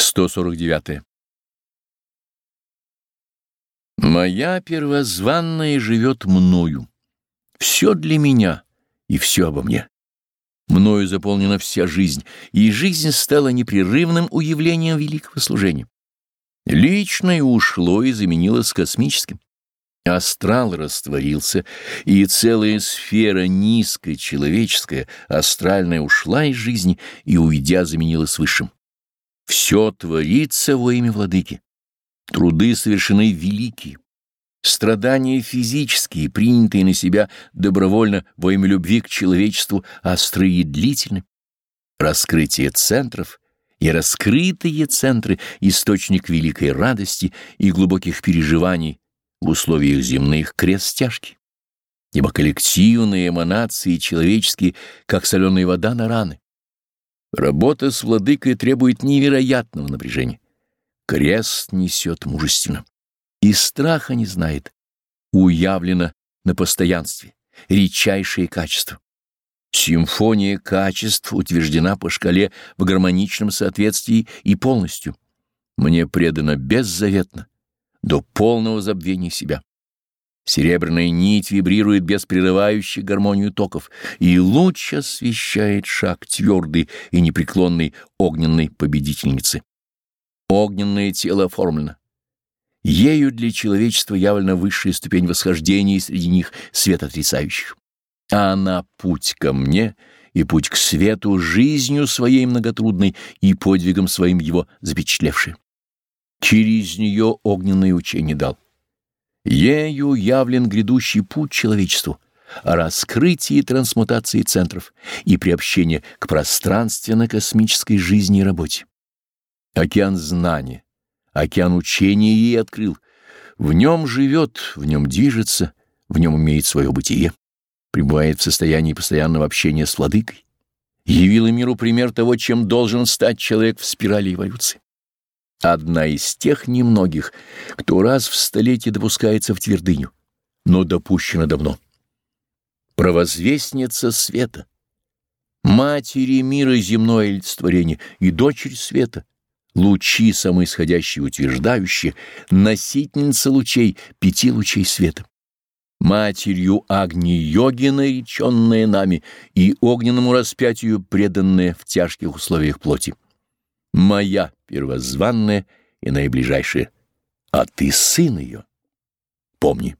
149. Моя первозванная живет мною. Все для меня и все обо мне. Мною заполнена вся жизнь, и жизнь стала непрерывным уявлением великого служения. Личное ушло и заменилось космическим. Астрал растворился, и целая сфера низкая, человеческая, астральная ушла из жизни и, уйдя, заменилась высшим. Все творится во имя владыки. Труды совершены великие. Страдания физические, принятые на себя добровольно во имя любви к человечеству, остры и длительны. Раскрытие центров и раскрытые центры — источник великой радости и глубоких переживаний в условиях земных крест тяжкий. Ибо коллективные эманации человеческие, как соленая вода на раны. Работа с владыкой требует невероятного напряжения. Крест несет мужественно. И страха не знает. Уявлено на постоянстве. Редчайшее качество. Симфония качеств утверждена по шкале в гармоничном соответствии и полностью. Мне предано беззаветно, до полного забвения себя. Серебряная нить вибрирует без прерывающей гармонию токов, и луч освещает шаг твердый и непреклонный огненной победительницы. Огненное тело оформлено. Ею для человечества явлена высшая ступень восхождения среди них свет отрицающих. А она путь ко мне и путь к свету жизнью своей многотрудной и подвигом своим его запечатлевший. Через нее огненное учение дал. Ею явлен грядущий путь человечеству, о раскрытии трансмутации центров и приобщения к пространственно-космической жизни и работе. Океан знания, океан учения ей открыл. В нем живет, в нем движется, в нем имеет свое бытие, пребывает в состоянии постоянного общения с владыкой. Явила миру пример того, чем должен стать человек в спирали эволюции. Одна из тех немногих, кто раз в столетие допускается в твердыню, но допущена давно. Провозвестница света, матери мира земное олицетворение и дочерь света, лучи самоисходящие утверждающие, носительница лучей, пяти лучей света. Матерью Агни-йоги, нареченная нами, и огненному распятию, преданная в тяжких условиях плоти моя первозванная и наиближайшая, а ты сын ее. Помни.